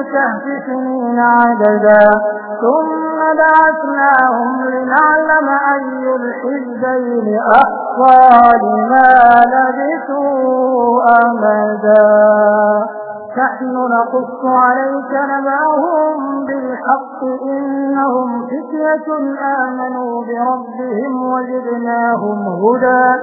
الكهف سنين عددا. ثم بعثناهم لنعلم أي الحزبين أحصى لما لبثوا أمدا. نحن نقص عليك نبعهم بالحق إنهم فتية آمنوا بربهم وجدناهم هدى.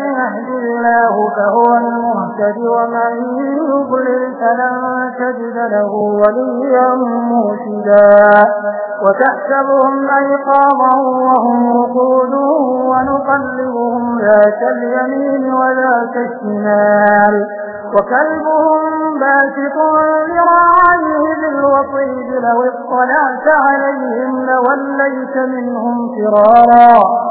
يهد الله فهو المهتد ومن يضلل فلن تجد له وليا مرشدا. وتحسبهم أيقاظا وهم رقود ونقلبهم ذات اليمين وذات الشمال. وكلبهم باسط ذراعيه بالوصيد لو اطلعت عليهم لوليت منهم فرارا.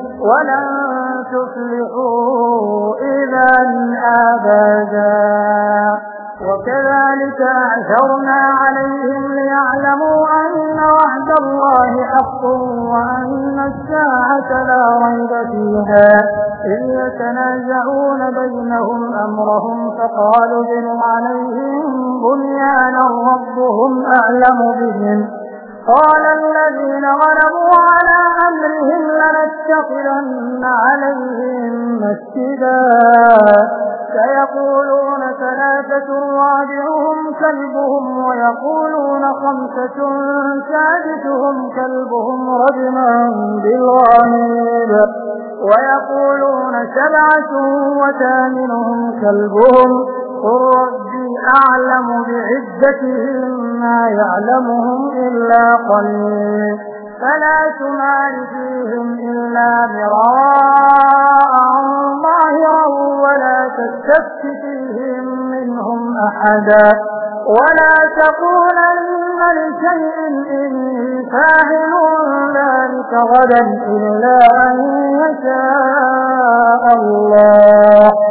ولن تفلحوا إذا أبدا. وكذلك أعثرنا عليهم ليعلموا أن وعد الله حق وأن الساعة لا ريب فيها. إذ يتنازعون بينهم أمرهم فقالوا بنوا عليهم بنيانا ربهم أعلم بهم. قال الذين غلبوا على أمرهم لنتخذن عليهم مسجدا. سيقولون ثلاثة رابعهم كلبهم ويقولون خمسة سادسهم كلبهم رجما بالغامير ويقولون سبعة وثامنهم كلبهم قل ربي أعلم بعدتهم ما يعلمهم إلا قليل فلا تمال فيهم إلا مراء ظاهرا ولا تستفت فيهم منهم أحدا ولا تقولن لشيء إني فاعل ذلك غدا إلا أن يشاء الله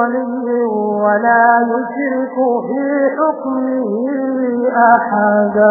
ولي ولا يشرك في حكمه أحدا.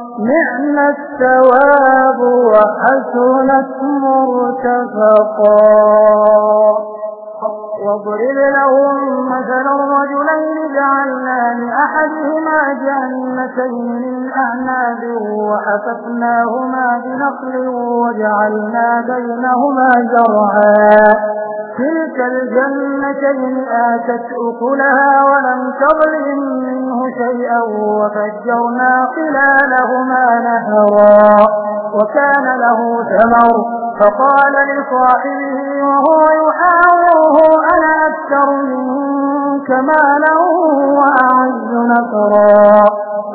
نعم الثواب وحسنت مرتفقا واضرب لهم مثل الرجلين جعلنا لأحدهما جنتين من أعناب وحففناهما بنخل وجعلنا بينهما زرعا. تلك الجنتين آتت أكلها ولم تظلم منه شيئا وفجرنا خلالهما نهرا وكان له ثمر فقال لصاحبه وهو يحاوره أنا أكثر منك مالا وأعز نفرا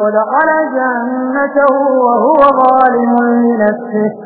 ودخل جنته وهو ظالم لنفسه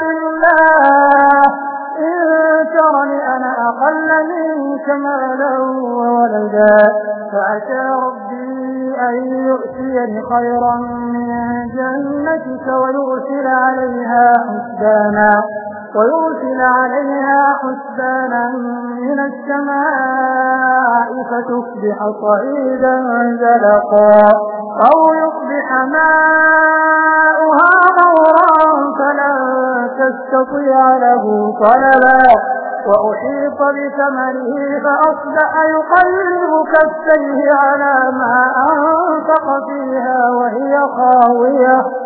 بالله. إن ترني أقل منك مالا وولدا. فعسى ربي أن يؤتيني خيرا من جنتك ويرسل عليها حسبانا. ويرسل عليها حسبانا من السماء. فتصبح صعيدا زلقا. أو يصبح ماؤها غورا فلن تستطيع له طلبا. وأحيط بثمره فأصبح يقلب كفيه على ما أنفق فيها وهي خاوية.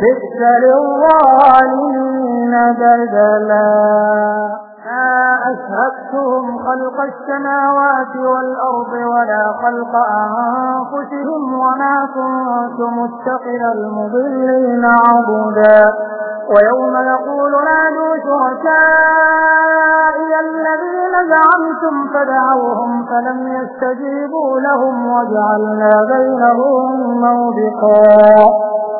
بئس للظالمين بدلا. أشهدتهم خلق السماوات والأرض ولا خلق أنفسهم وما كنت متخذ المضلين عبدا. ويوم يقول نادوا شركائي الذين زعمتم فدعوهم فلم يستجيبوا لهم وجعلنا بينهم موبقا.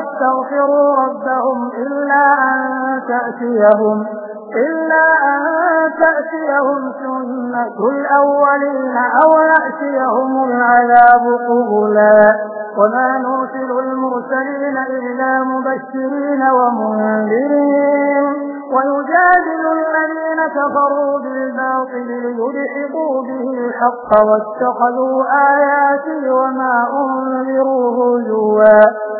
الهدى ويستغفروا ربهم إلا أن تأتيهم إلا أن تأتيهم سنة الأولين أو يأتيهم العذاب قبلا. وما نرسل المرسلين إلا مبشرين ومنذرين. ويجادل الذين كفروا بالباطل ليدحقوا به الحق واتخذوا آياتي وما أنذروا هزوا.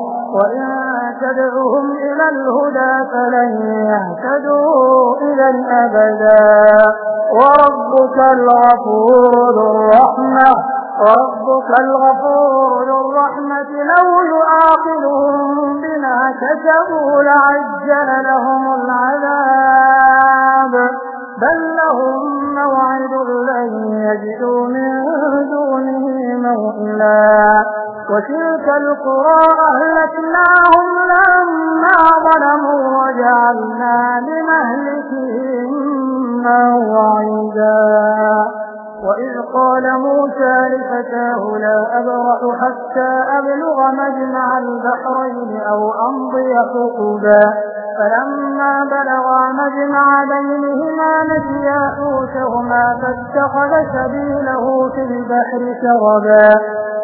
وإن تدعهم إلى الهدى فلن يهتدوا إلى أبدا وربك الغفور ذو الرحمة وربك الغفور ذو الرحمة لو يؤاخذهم بما كسبوا لعجل لهم العذاب بل لهم موعد لن يجدوا من دونه موئلا وتلك القرى أهلكناهم لما ظلموا وجعلنا لمهلكهم موعدا وإذ قال موسى لفتاه لا أبرح حتى أبلغ مجمع البحرين أو أمضي حقوبا فلما بلغا مجمع بينهما نسيا حوتهما فاتخذ سبيله في البحر سربا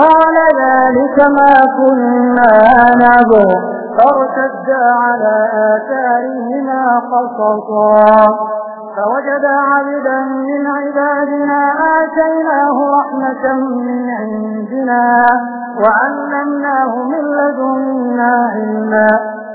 قال ذلك ما كنا نبغ فارتدا على آثارهما قصصا. فوجد عبدا من عبادنا آتيناه رحمة من عندنا وعلمناه من لدنا علما.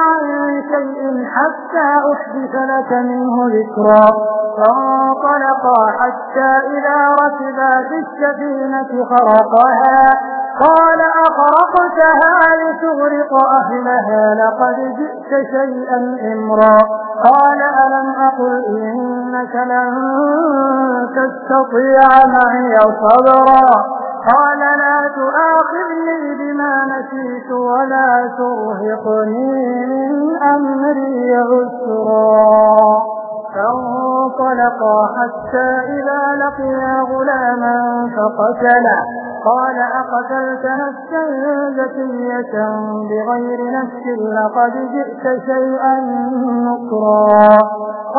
عن شيء حتى أحدث لك منه ذكرا. فانطلقا حتى إذا ركبا في السفينة خرقها. قال أخرقتها لتغرق أهلها لقد جئت شيئا إمرا. قال ألم أقل إنك لن تستطيع معي صبرا؟ قال لا تؤاخذني بما نسيت ولا ترهقني من أمري عسرا. فانطلقا حتى إذا لقيا غلاما فقتلا قال أقتلت نفسا زكية بغير نفس لقد جئت شيئا نكرا.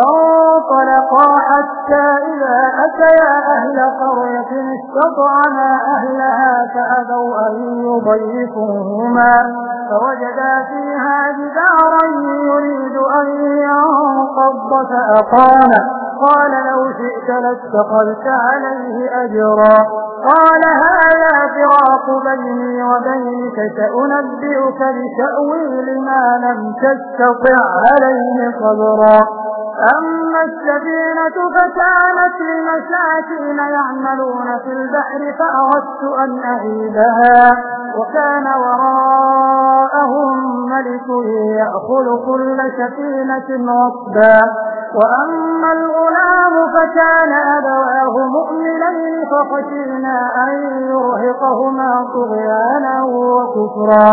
فانطلقا حتى إذا أتيا أهل قرية استطعنا أهلها فأبوا أن يضيفوهما فوجدا فيها جدارا يريد أن ينقض فأقام. قال لو شئت لاتخذت عليه أجرا. قال هذا فراق بيني وبينك سأنبئك بتأويل ما لم تستطع عليه صبرا. أما السفينة فكانت لمساكين يعملون في البحر فأردت أن أعيدها وكان وراءهم ملك يأخذ كل سفينة غصبا وأما الغلام فكان أبواه مؤمنين فخشينا أن يرهقهما طغيانا وكفرا.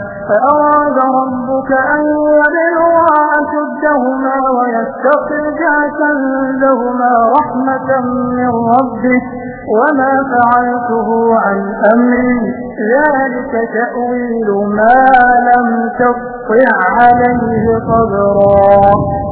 فأراد ربك أن يبلغا أشدهما ويستخرجا كنزهما رحمة من ربك وما فعلته عن أمري ذلك تأويل ما لم تطع عليه صبرا.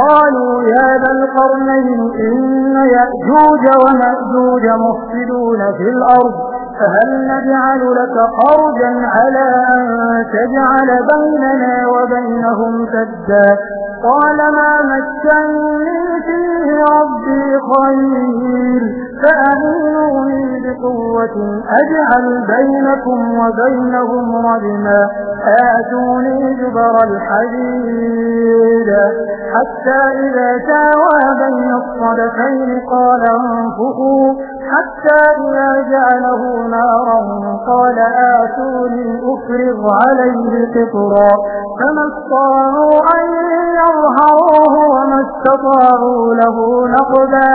قالوا يا ذا القرنين إن يأجوج ومأجوج مفسدون في الأرض فهل نجعل لك خرجا على أن تجعل بيننا وبينهم سدا؟ قال ما مكنني فيه ربي خير. فأهلوني بقوة أجعل بينكم وبينهم رجما. آتوني جبر الحديد. حتى إذا ساوى بين الصدفين قال انفقوا. حتى إذا جعله نارا قال آتوني أفرغ عليه قطرا فما استطاعوا أن يظهروه وما استطاعوا له نقبا.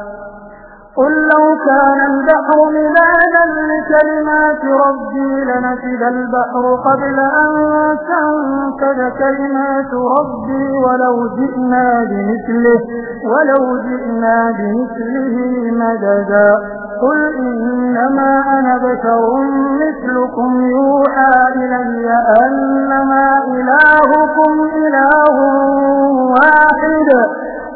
قل لو كان البحر مدادا لكلمات ربي لنفد البحر قبل أن تنفد كلمات ربي ولو جئنا بمثله ولو جئنا بمثله مددا. قل إنما أنا بشر مثلكم يوحى إلي أنما إلهكم إله واحد.